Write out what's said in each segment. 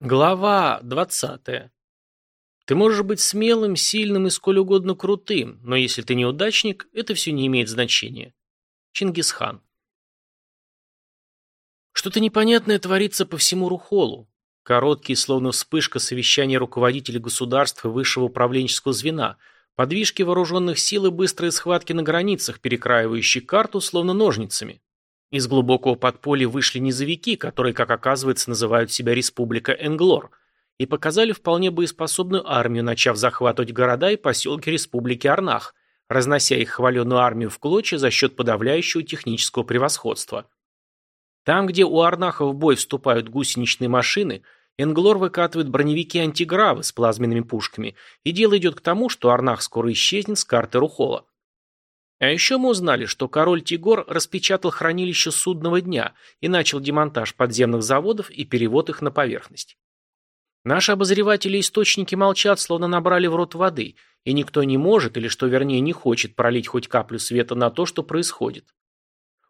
Глава 20. Ты можешь быть смелым, сильным и сколь угодно крутым, но если ты неудачник, это все не имеет значения. Чингисхан. Что-то непонятное творится по всему Рухолу. Короткие, словно вспышка совещания руководителей государств и высшего управленческого звена, подвижки вооруженных сил и быстрые схватки на границах, перекраивающие карту, словно ножницами. Из глубокого подполья вышли низовики, которые, как оказывается, называют себя Республика Энглор, и показали вполне боеспособную армию, начав захватывать города и поселки Республики Арнах, разнося их хваленую армию в клочья за счет подавляющего технического превосходства. Там, где у Арнаха в бой вступают гусеничные машины, Энглор выкатывает броневики антигравы с плазменными пушками, и дело идет к тому, что Арнах скоро исчезнет с карты Рухола. А еще мы узнали, что король Тигор распечатал хранилище судного дня и начал демонтаж подземных заводов и перевод их на поверхность. Наши обозреватели и источники молчат, словно набрали в рот воды, и никто не может, или что вернее не хочет пролить хоть каплю света на то, что происходит.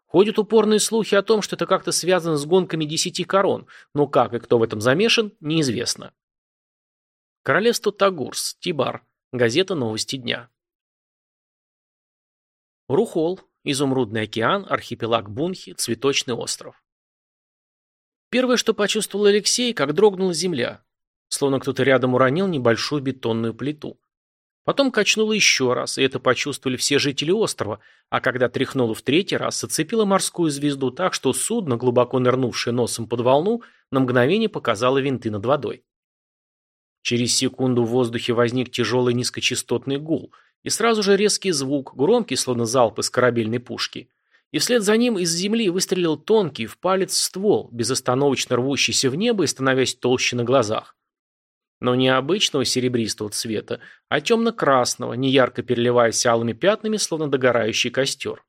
Ходят упорные слухи о том, что это как-то связано с гонками десяти корон, но как и кто в этом замешан, неизвестно. Королевство Тагурс, Тибар, газета «Новости дня». Рухол, Изумрудный океан, архипелаг Бунхи, Цветочный остров. Первое, что почувствовал Алексей, как дрогнула земля, словно кто-то рядом уронил небольшую бетонную плиту. Потом качнуло еще раз, и это почувствовали все жители острова, а когда тряхнуло в третий раз, зацепило морскую звезду так, что судно, глубоко нырнувшее носом под волну, на мгновение показало винты над водой. Через секунду в воздухе возник тяжелый низкочастотный гул – и сразу же резкий звук, громкий, словно залп из корабельной пушки. И вслед за ним из земли выстрелил тонкий, в палец ствол, безостановочно рвущийся в небо и становясь толще на глазах. Но не обычного серебристого цвета, а темно-красного, неярко переливаясь алыми пятнами, словно догорающий костер.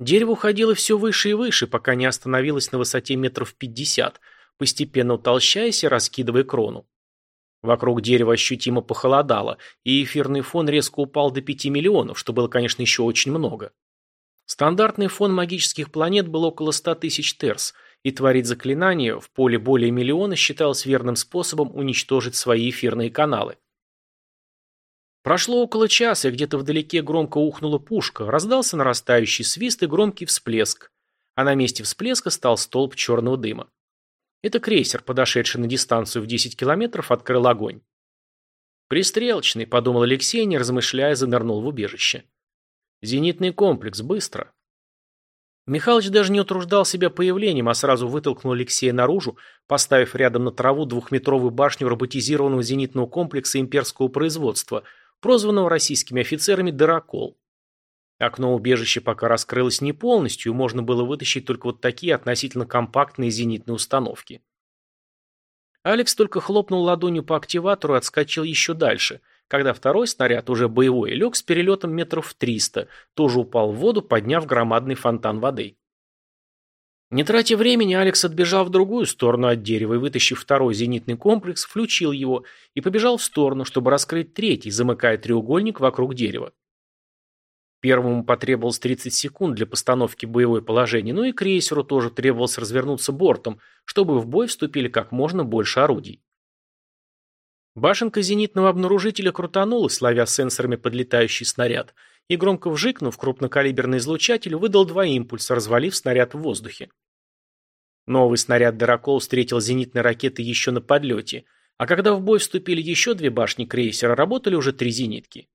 Дерево уходило все выше и выше, пока не остановилось на высоте метров пятьдесят, постепенно утолщаясь и раскидывая крону. Вокруг дерева ощутимо похолодало, и эфирный фон резко упал до 5 миллионов, что было, конечно, еще очень много. Стандартный фон магических планет был около 100 тысяч терс, и творить заклинания в поле более миллиона считалось верным способом уничтожить свои эфирные каналы. Прошло около часа, и где-то вдалеке громко ухнула пушка, раздался нарастающий свист и громкий всплеск, а на месте всплеска стал столб черного дыма. Это крейсер, подошедший на дистанцию в 10 километров, открыл огонь. «Пристрелочный», — подумал Алексей, не размышляя, занырнул в убежище. «Зенитный комплекс, быстро». Михалыч даже не утруждал себя появлением, а сразу вытолкнул Алексея наружу, поставив рядом на траву двухметровую башню роботизированного зенитного комплекса имперского производства, прозванного российскими офицерами «Дырокол». Окно убежища пока раскрылось не полностью, и можно было вытащить только вот такие относительно компактные зенитные установки. Алекс только хлопнул ладонью по активатору и отскочил еще дальше, когда второй снаряд, уже боевой, лег с перелетом метров в 300, тоже упал в воду, подняв громадный фонтан воды. Не тратя времени, Алекс отбежал в другую сторону от дерева и, вытащив второй зенитный комплекс, включил его и побежал в сторону, чтобы раскрыть третий, замыкая треугольник вокруг дерева. Первому потребовалось 30 секунд для постановки боевое положение, но и крейсеру тоже требовалось развернуться бортом, чтобы в бой вступили как можно больше орудий. Башенка зенитного обнаружителя крутанулась, ловя сенсорами подлетающий снаряд, и громко вжикнув, крупнокалиберный излучатель выдал два импульса, развалив снаряд в воздухе. Новый снаряд «Дырокол» встретил зенитные ракеты еще на подлете, а когда в бой вступили еще две башни крейсера, работали уже три зенитки.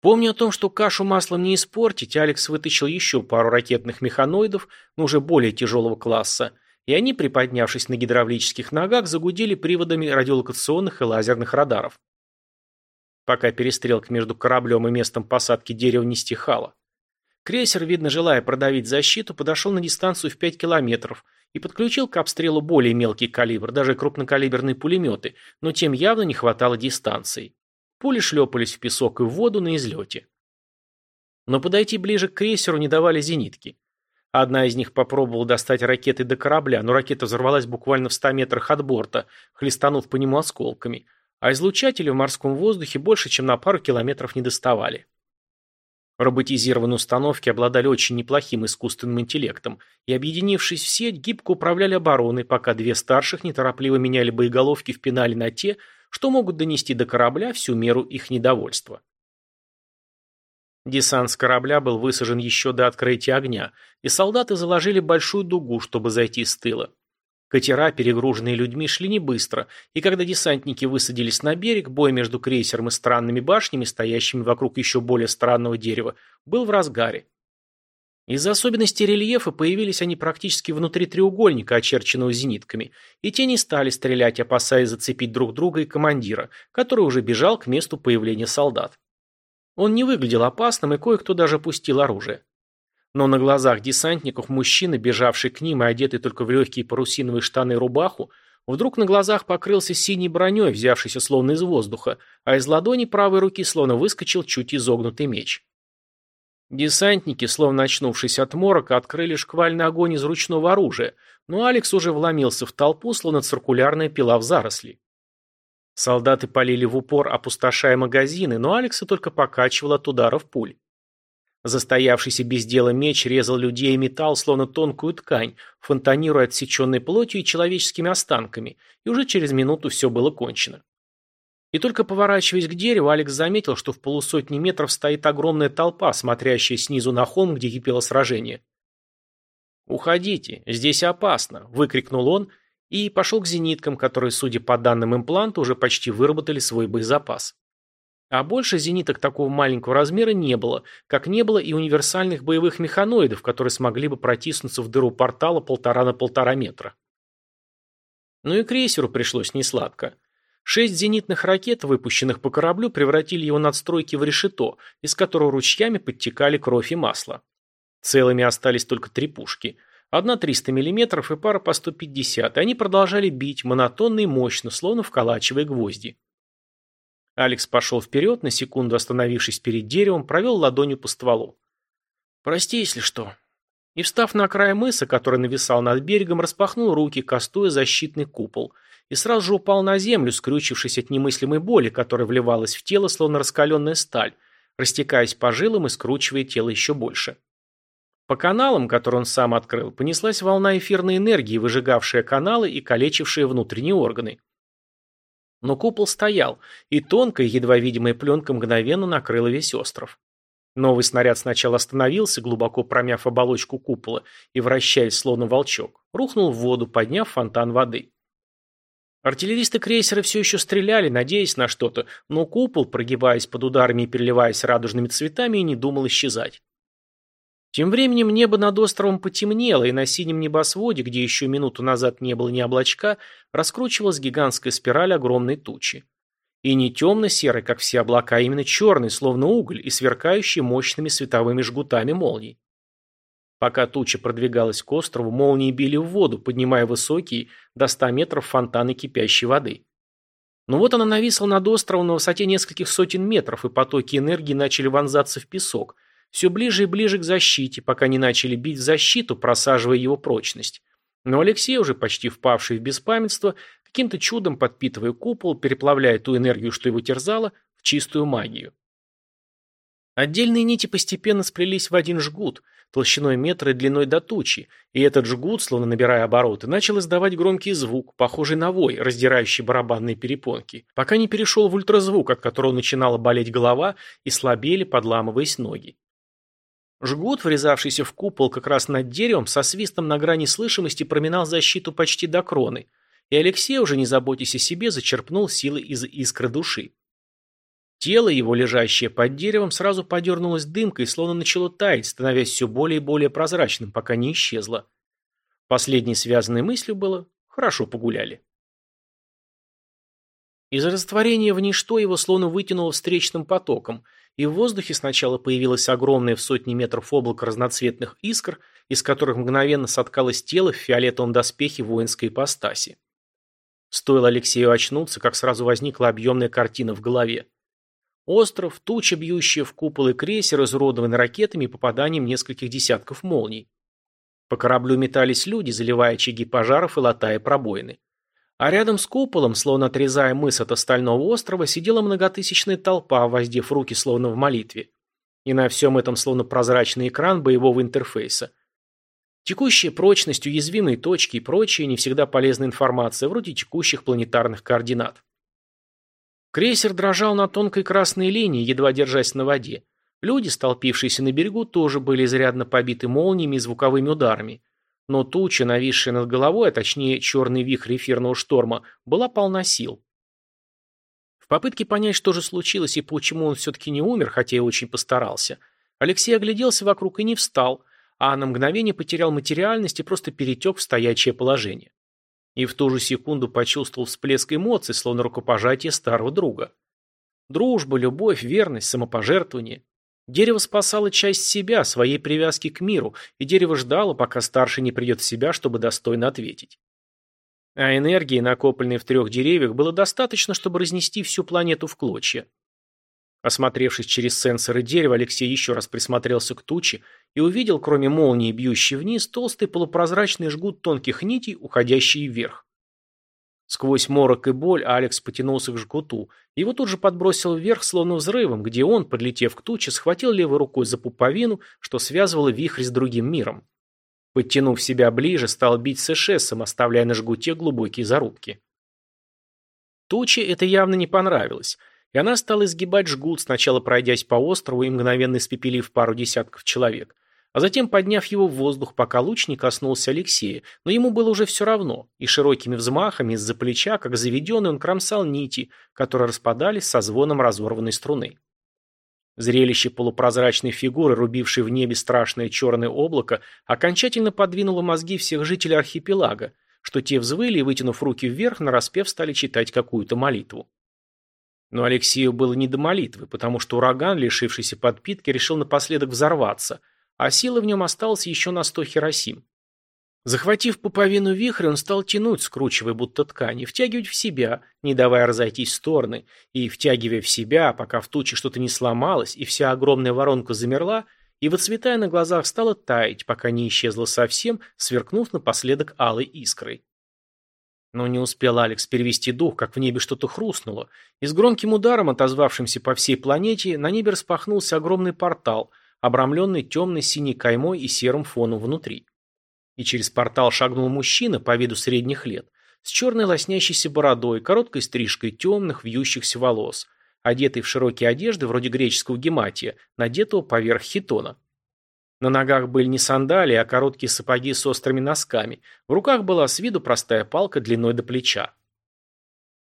Помня о том, что кашу маслом не испортить, Алекс вытащил еще пару ракетных механоидов, но уже более тяжелого класса, и они, приподнявшись на гидравлических ногах, загудели приводами радиолокационных и лазерных радаров. Пока перестрелка между кораблем и местом посадки дерева не стихала. Крейсер, видно, желая продавить защиту, подошел на дистанцию в 5 километров и подключил к обстрелу более мелкий калибр, даже крупнокалиберные пулеметы, но тем явно не хватало дистанции. Пули шлепались в песок и в воду на излете. Но подойти ближе к крейсеру не давали зенитки. Одна из них попробовала достать ракеты до корабля, но ракета взорвалась буквально в 100 метрах от борта, хлестанув по нему осколками, а излучатели в морском воздухе больше, чем на пару километров не доставали. Роботизированные установки обладали очень неплохим искусственным интеллектом и, объединившись в сеть, гибко управляли обороной, пока две старших неторопливо меняли боеголовки в пенале на те, что могут донести до корабля всю меру их недовольства. Десант с корабля был высажен еще до открытия огня, и солдаты заложили большую дугу, чтобы зайти с тыла. Катера, перегруженные людьми, шли не быстро, и когда десантники высадились на берег, бой между крейсером и странными башнями, стоящими вокруг еще более странного дерева, был в разгаре. Из-за особенностей рельефа появились они практически внутри треугольника, очерченного зенитками, и те не стали стрелять, опасаясь зацепить друг друга и командира, который уже бежал к месту появления солдат. Он не выглядел опасным, и кое-кто даже пустил оружие. Но на глазах десантников мужчина, бежавший к ним и одетый только в легкие парусиновые штаны и рубаху, вдруг на глазах покрылся синей броней, взявшейся словно из воздуха, а из ладони правой руки словно выскочил чуть изогнутый меч. Десантники, словно очнувшись от морока, открыли шквальный огонь из ручного оружия, но Алекс уже вломился в толпу, словно циркулярная пила в заросли. Солдаты полили в упор, опустошая магазины, но Алекса только покачивал от ударов пуль. Застоявшийся без дела меч резал людей и металл, словно тонкую ткань, фонтанируя отсеченной плотью и человеческими останками, и уже через минуту все было кончено. И только поворачиваясь к дереву, Алекс заметил, что в полусотни метров стоит огромная толпа, смотрящая снизу на холм, где кипело сражение. «Уходите, здесь опасно!» – выкрикнул он и пошел к зениткам, которые, судя по данным импланта, уже почти выработали свой боезапас. А больше зениток такого маленького размера не было, как не было и универсальных боевых механоидов, которые смогли бы протиснуться в дыру портала полтора на полтора метра. Ну и крейсеру пришлось несладко. Шесть зенитных ракет, выпущенных по кораблю, превратили его надстройки в решето, из которого ручьями подтекали кровь и масло. Целыми остались только три пушки. Одна 300 мм и пара по 150, и они продолжали бить монотонно и мощно, словно вколачивая гвозди. Алекс пошел вперед, на секунду остановившись перед деревом, провел ладонью по стволу. «Прости, если что». И, встав на край мыса, который нависал над берегом, распахнул руки, кастуя защитный купол, и сразу же упал на землю, скрючившись от немыслимой боли, которая вливалась в тело, словно раскаленная сталь, растекаясь по жилам и скручивая тело еще больше. По каналам, которые он сам открыл, понеслась волна эфирной энергии, выжигавшая каналы и калечившая внутренние органы. Но купол стоял, и тонкая, едва видимая пленка мгновенно накрыла весь остров. Новый снаряд сначала остановился, глубоко промяв оболочку купола, и, вращаясь словно волчок, рухнул в воду, подняв фонтан воды. Артиллеристы крейсера все еще стреляли, надеясь на что-то, но купол, прогибаясь под ударами и переливаясь радужными цветами, и не думал исчезать. Тем временем небо над островом потемнело, и на синем небосводе, где еще минуту назад не было ни облачка, раскручивалась гигантская спираль огромной тучи. И не темно-серый, как все облака, а именно черный, словно уголь, и сверкающий мощными световыми жгутами молний. Пока туча продвигалась к острову, молнии били в воду, поднимая высокие, до 100 метров фонтаны кипящей воды. Но вот она нависла над островом на высоте нескольких сотен метров, и потоки энергии начали вонзаться в песок – все ближе и ближе к защите, пока не начали бить в защиту, просаживая его прочность. Но Алексей, уже почти впавший в беспамятство, каким-то чудом подпитывая купол, переплавляя ту энергию, что его терзала, в чистую магию. Отдельные нити постепенно сплелись в один жгут, толщиной метра и длиной до тучи, и этот жгут, словно набирая обороты, начал издавать громкий звук, похожий на вой, раздирающий барабанные перепонки, пока не перешел в ультразвук, от которого начинала болеть голова и слабели, подламываясь ноги. Жгут, врезавшийся в купол как раз над деревом, со свистом на грани слышимости проминал защиту почти до кроны, и Алексей, уже не заботясь о себе, зачерпнул силы из искры души. Тело его, лежащее под деревом, сразу подернулось дымкой, словно начало таять, становясь все более и более прозрачным, пока не исчезло. Последней связанной мыслью было «хорошо погуляли». Из растворения в ничто его словно вытянуло встречным потоком – и в воздухе сначала появилось огромное в сотни метров облако разноцветных искр, из которых мгновенно соткалось тело в фиолетовом доспехе воинской ипостаси. Стоило Алексею очнуться, как сразу возникла объемная картина в голове. Остров, туча, бьющая в купол и крейсер, изуродованный ракетами и попаданием нескольких десятков молний. По кораблю метались люди, заливая очаги пожаров и латая пробоины. А рядом с куполом, словно отрезая мыс от остального острова, сидела многотысячная толпа, воздев руки словно в молитве. И на всем этом словно прозрачный экран боевого интерфейса. Текущая прочность, уязвимые точки и прочая не всегда полезная информация, вроде текущих планетарных координат. Крейсер дрожал на тонкой красной линии, едва держась на воде. Люди, столпившиеся на берегу, тоже были изрядно побиты молниями и звуковыми ударами. Но туча, нависшая над головой, а точнее черный вихрь эфирного шторма, была полна сил. В попытке понять, что же случилось и почему он все-таки не умер, хотя и очень постарался, Алексей огляделся вокруг и не встал, а на мгновение потерял материальность и просто перетек в стоячее положение. И в ту же секунду почувствовал всплеск эмоций, словно рукопожатие старого друга. Дружба, любовь, верность, самопожертвование. Дерево спасало часть себя, своей привязки к миру, и дерево ждало, пока старший не придет в себя, чтобы достойно ответить. А энергии, накопленной в трех деревьях, было достаточно, чтобы разнести всю планету в клочья. Осмотревшись через сенсоры дерева, Алексей еще раз присмотрелся к туче и увидел, кроме молнии, бьющей вниз, толстый полупрозрачный жгут тонких нитей, уходящий вверх. Сквозь морок и боль Алекс потянулся к жгуту. Его тут же подбросил вверх, словно взрывом, где он, подлетев к туче, схватил левой рукой за пуповину, что связывало вихрь с другим миром. Подтянув себя ближе, стал бить с эшессом, оставляя на жгуте глубокие зарубки. Туче это явно не понравилось и она стала изгибать жгут, сначала пройдясь по острову и мгновенно испепелив пару десятков человек, а затем подняв его в воздух, пока луч не коснулся Алексея, но ему было уже все равно, и широкими взмахами из-за плеча, как заведенный, он кромсал нити, которые распадались со звоном разорванной струны. Зрелище полупрозрачной фигуры, рубившей в небе страшное черное облако, окончательно подвинуло мозги всех жителей архипелага, что те взвыли и, вытянув руки вверх, нараспев стали читать какую-то молитву. Но Алексею было не до молитвы, потому что ураган, лишившийся подпитки, решил напоследок взорваться, а силы в нем осталось еще на сто Хиросим. Захватив пуповину вихря, он стал тянуть, скручивая будто ткани, втягивать в себя, не давая разойтись в стороны, и, втягивая в себя, пока в туче что-то не сломалось, и вся огромная воронка замерла, и, выцветая на глазах, стала таять, пока не исчезла совсем, сверкнув напоследок алой искрой. Но не успел Алекс перевести дух, как в небе что-то хрустнуло, и с громким ударом, отозвавшимся по всей планете, на небе распахнулся огромный портал, обрамленный темной синей каймой и серым фоном внутри. И через портал шагнул мужчина по виду средних лет, с черной лоснящейся бородой, короткой стрижкой темных вьющихся волос, одетый в широкие одежды вроде греческого гематия, надетого поверх хитона. На ногах были не сандалии, а короткие сапоги с острыми носками. В руках была с виду простая палка длиной до плеча.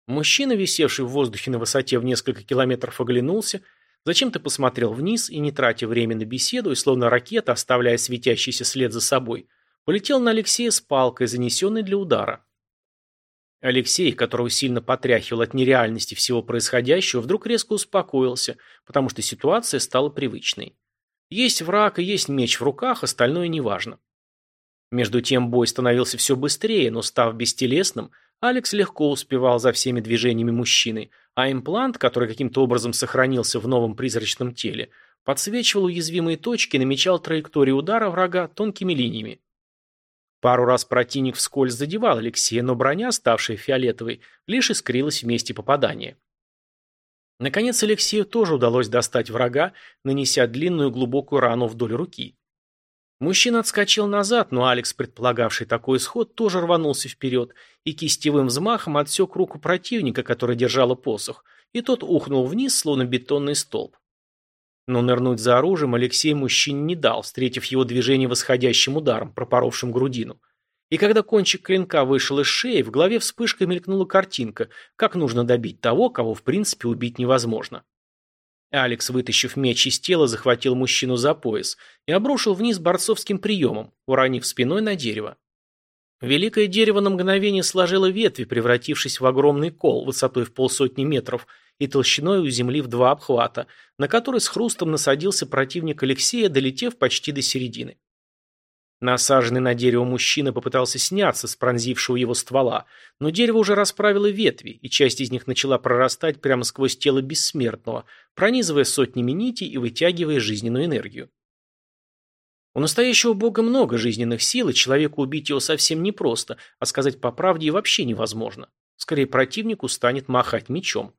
Мужчина, висевший в воздухе на высоте в несколько километров, оглянулся, зачем-то посмотрел вниз и, не тратя время на беседу и словно ракета, оставляя светящийся след за собой, полетел на Алексея с палкой, занесенной для удара. Алексей, которого сильно потряхивал от нереальности всего происходящего, вдруг резко успокоился, потому что ситуация стала привычной. Есть враг и есть меч в руках, остальное неважно. Между тем бой становился все быстрее, но став бестелесным, Алекс легко успевал за всеми движениями мужчины, а имплант, который каким-то образом сохранился в новом призрачном теле, подсвечивал уязвимые точки и намечал траекторию удара врага тонкими линиями. Пару раз противник вскользь задевал Алексея, но броня, ставшая фиолетовой, лишь искрилась в месте попадания. Наконец Алексею тоже удалось достать врага, нанеся длинную глубокую рану вдоль руки. Мужчина отскочил назад, но Алекс, предполагавший такой исход, тоже рванулся вперед и кистевым взмахом отсек руку противника, который держала посох, и тот ухнул вниз, словно бетонный столб. Но нырнуть за оружием Алексей мужчине не дал, встретив его движение восходящим ударом, пропоровшим грудину. И когда кончик клинка вышел из шеи, в голове вспышкой мелькнула картинка, как нужно добить того, кого в принципе убить невозможно. Алекс, вытащив меч из тела, захватил мужчину за пояс и обрушил вниз борцовским приемом, уронив спиной на дерево. Великое дерево на мгновение сложило ветви, превратившись в огромный кол высотой в полсотни метров и толщиной у земли в два обхвата, на который с хрустом насадился противник Алексея, долетев почти до середины. Насаженный на дерево мужчина попытался сняться с пронзившего его ствола, но дерево уже расправило ветви, и часть из них начала прорастать прямо сквозь тело бессмертного, пронизывая сотнями нитей и вытягивая жизненную энергию. У настоящего бога много жизненных сил, и человеку убить его совсем непросто, а сказать по правде и вообще невозможно. Скорее, противнику станет махать мечом.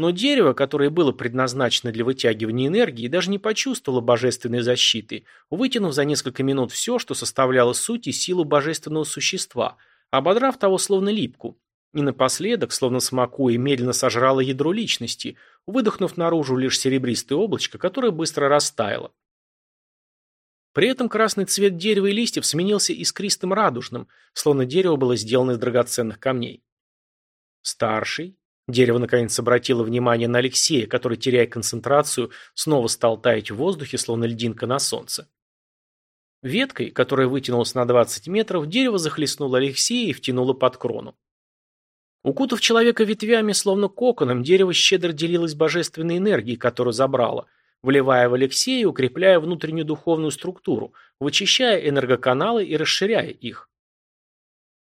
Но дерево, которое было предназначено для вытягивания энергии, даже не почувствовало божественной защиты, вытянув за несколько минут все, что составляло суть и силу божественного существа, ободрав того словно липку. И напоследок, словно смакуя, медленно сожрало ядро личности, выдохнув наружу лишь серебристое облачко, которое быстро растаяло. При этом красный цвет дерева и листьев сменился искристым радужным, словно дерево было сделано из драгоценных камней. Старший. Дерево наконец обратило внимание на Алексея, который, теряя концентрацию, снова стал таять в воздухе, словно льдинка на солнце. Веткой, которая вытянулась на 20 метров, дерево захлестнуло Алексея и втянуло под крону. Укутав человека ветвями, словно коконом, дерево щедро делилось божественной энергией, которую забрало – вливая в Алексея и укрепляя внутреннюю духовную структуру, вычищая энергоканалы и расширяя их.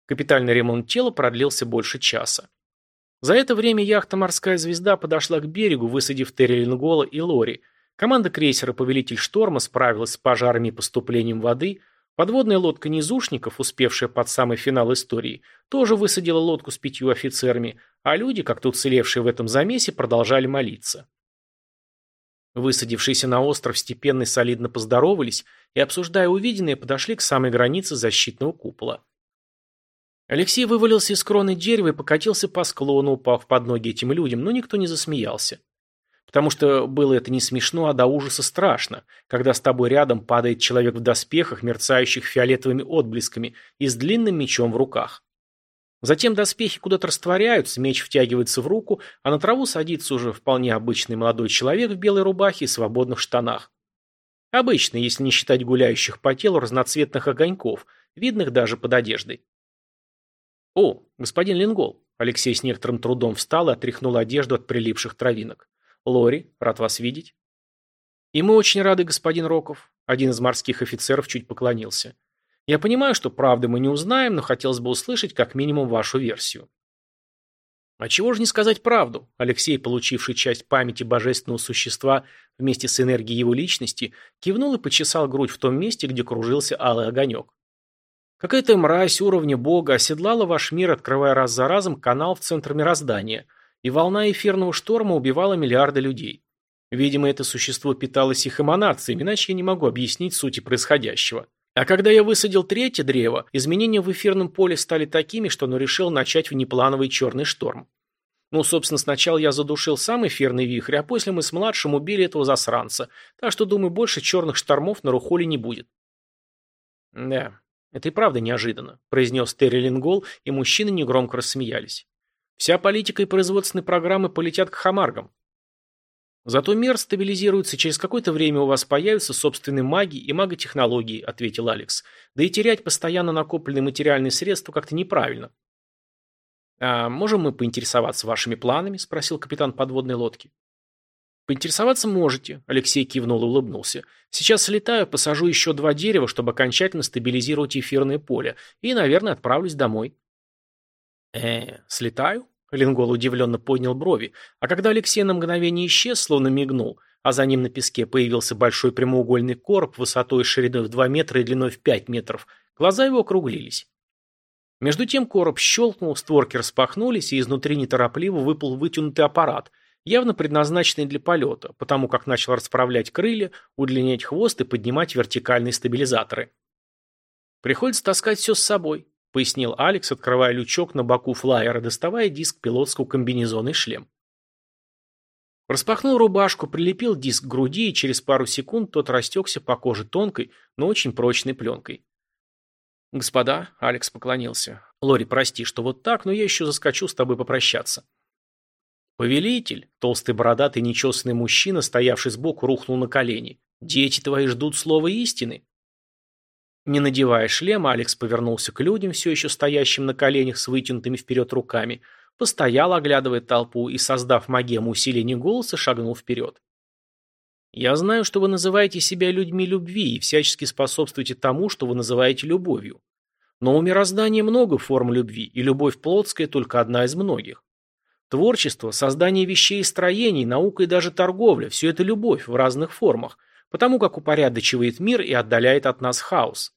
Капитальный ремонт тела продлился больше часа. За это время яхта «Морская звезда» подошла к берегу, высадив Терри Лингола и Лори. Команда крейсера «Повелитель шторма» справилась с пожарами и поступлением воды. Подводная лодка низушников, успевшая под самый финал истории, тоже высадила лодку с пятью офицерами, а люди, как-то уцелевшие в этом замесе, продолжали молиться. Высадившиеся на остров степенно и солидно поздоровались и, обсуждая увиденное, подошли к самой границе защитного купола. Алексей вывалился из кроны дерева и покатился по склону, упав под ноги этим людям, но никто не засмеялся. Потому что было это не смешно, а до ужаса страшно, когда с тобой рядом падает человек в доспехах, мерцающих фиолетовыми отблесками и с длинным мечом в руках. Затем доспехи куда-то растворяются, меч втягивается в руку, а на траву садится уже вполне обычный молодой человек в белой рубахе и свободных штанах. Обычный, если не считать гуляющих по телу разноцветных огоньков, видных даже под одеждой. «О, господин Лингол!» Алексей с некоторым трудом встал и отряхнул одежду от прилипших травинок. «Лори, рад вас видеть». «И мы очень рады, господин Роков». Один из морских офицеров чуть поклонился. Я понимаю, что правды мы не узнаем, но хотелось бы услышать как минимум вашу версию. А чего же не сказать правду? Алексей, получивший часть памяти божественного существа вместе с энергией его личности, кивнул и почесал грудь в том месте, где кружился алый огонек. Какая-то мразь уровня бога оседлала ваш мир, открывая раз за разом канал в центр мироздания, и волна эфирного шторма убивала миллиарды людей. Видимо, это существо питалось их эманациями, иначе я не могу объяснить сути происходящего. А когда я высадил третье древо, изменения в эфирном поле стали такими, что оно решило начать внеплановый черный шторм. Ну, собственно, сначала я задушил сам эфирный вихрь, а после мы с младшим убили этого засранца. Так что, думаю, больше черных штормов на Рухоле не будет. Да, это и правда неожиданно, произнес Терри Лингол, и мужчины негромко рассмеялись. Вся политика и производственные программы полетят к хамаргам. Зато мир стабилизируется, через какое-то время у вас появятся собственные маги и маготехнологии, ответил Алекс. Да и терять постоянно накопленные материальные средства как-то неправильно. А можем мы поинтересоваться вашими планами? спросил капитан подводной лодки. Поинтересоваться можете, Алексей кивнул и улыбнулся. Сейчас слетаю, посажу еще два дерева, чтобы окончательно стабилизировать эфирное поле, и, наверное, отправлюсь домой. Э, слетаю? Ленгол удивленно поднял брови, а когда Алексей на мгновение исчез, словно мигнул, а за ним на песке появился большой прямоугольный короб высотой и шириной в 2 метра и длиной в 5 метров, глаза его округлились. Между тем короб щелкнул, створки распахнулись, и изнутри неторопливо выпал вытянутый аппарат, явно предназначенный для полета, потому как начал расправлять крылья, удлинять хвост и поднимать вертикальные стабилизаторы. Приходится таскать все с собой, – пояснил Алекс, открывая лючок на боку флайера, доставая диск пилотского комбинезона и шлем. Распахнул рубашку, прилепил диск к груди, и через пару секунд тот растекся по коже тонкой, но очень прочной пленкой. «Господа», — Алекс поклонился, — «Лори, прости, что вот так, но я еще заскочу с тобой попрощаться». «Повелитель», — толстый бородатый нечесанный мужчина, стоявший сбоку, рухнул на колени, — «дети твои ждут слова истины». Не надевая шлема, Алекс повернулся к людям, все еще стоящим на коленях с вытянутыми вперед руками, постоял, оглядывая толпу, и, создав магему усиления голоса, шагнул вперед. «Я знаю, что вы называете себя людьми любви и всячески способствуете тому, что вы называете любовью. Но у мироздания много форм любви, и любовь плотская только одна из многих. Творчество, создание вещей и строений, наука и даже торговля – все это любовь в разных формах, потому как упорядочивает мир и отдаляет от нас хаос.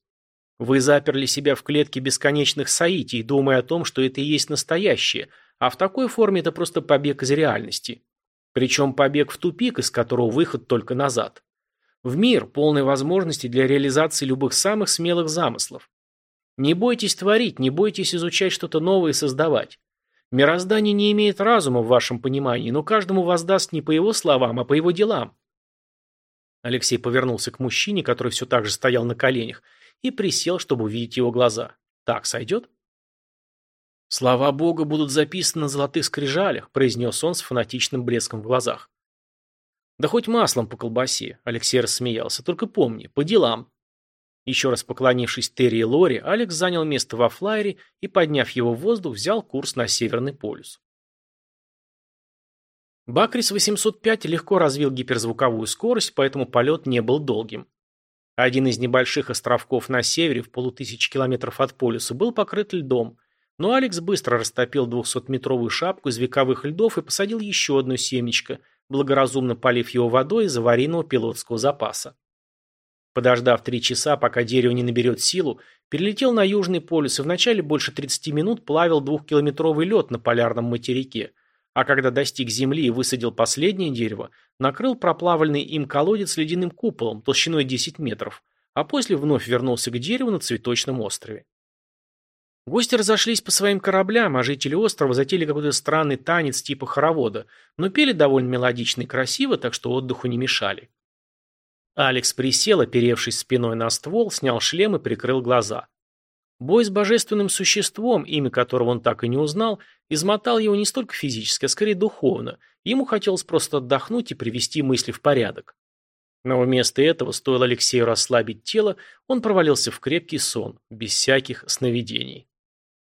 Вы заперли себя в клетке бесконечных соитий, думая о том, что это и есть настоящее, а в такой форме это просто побег из реальности. Причем побег в тупик, из которого выход только назад. В мир, полный возможностей для реализации любых самых смелых замыслов. Не бойтесь творить, не бойтесь изучать что-то новое и создавать. Мироздание не имеет разума в вашем понимании, но каждому воздаст не по его словам, а по его делам. Алексей повернулся к мужчине, который все так же стоял на коленях, и присел, чтобы увидеть его глаза. Так сойдет? «Слова Бога будут записаны на золотых скрижалях», произнес он с фанатичным блеском в глазах. «Да хоть маслом по колбасе», — Алексей рассмеялся. «Только помни, по делам». Еще раз поклонившись Терри и Лори, Алекс занял место во флайере и, подняв его в воздух, взял курс на Северный полюс. Бакрис-805 легко развил гиперзвуковую скорость, поэтому полет не был долгим. Один из небольших островков на севере, в полутысячи километров от полюса, был покрыт льдом, но Алекс быстро растопил 200-метровую шапку из вековых льдов и посадил еще одно семечко, благоразумно полив его водой из аварийного пилотского запаса. Подождав три часа, пока дерево не наберет силу, перелетел на Южный полюс и вначале больше 30 минут плавил двухкилометровый лед на полярном материке, а когда достиг земли и высадил последнее дерево, накрыл проплавленный им колодец ледяным куполом толщиной 10 метров, а после вновь вернулся к дереву на цветочном острове. Гости разошлись по своим кораблям, а жители острова затеяли какой-то странный танец типа хоровода, но пели довольно мелодично и красиво, так что отдыху не мешали. Алекс присел, оперевшись спиной на ствол, снял шлем и прикрыл глаза. Бой с божественным существом, имя которого он так и не узнал, измотал его не столько физически, а скорее духовно. Ему хотелось просто отдохнуть и привести мысли в порядок. Но вместо этого, стоило Алексею расслабить тело, он провалился в крепкий сон, без всяких сновидений.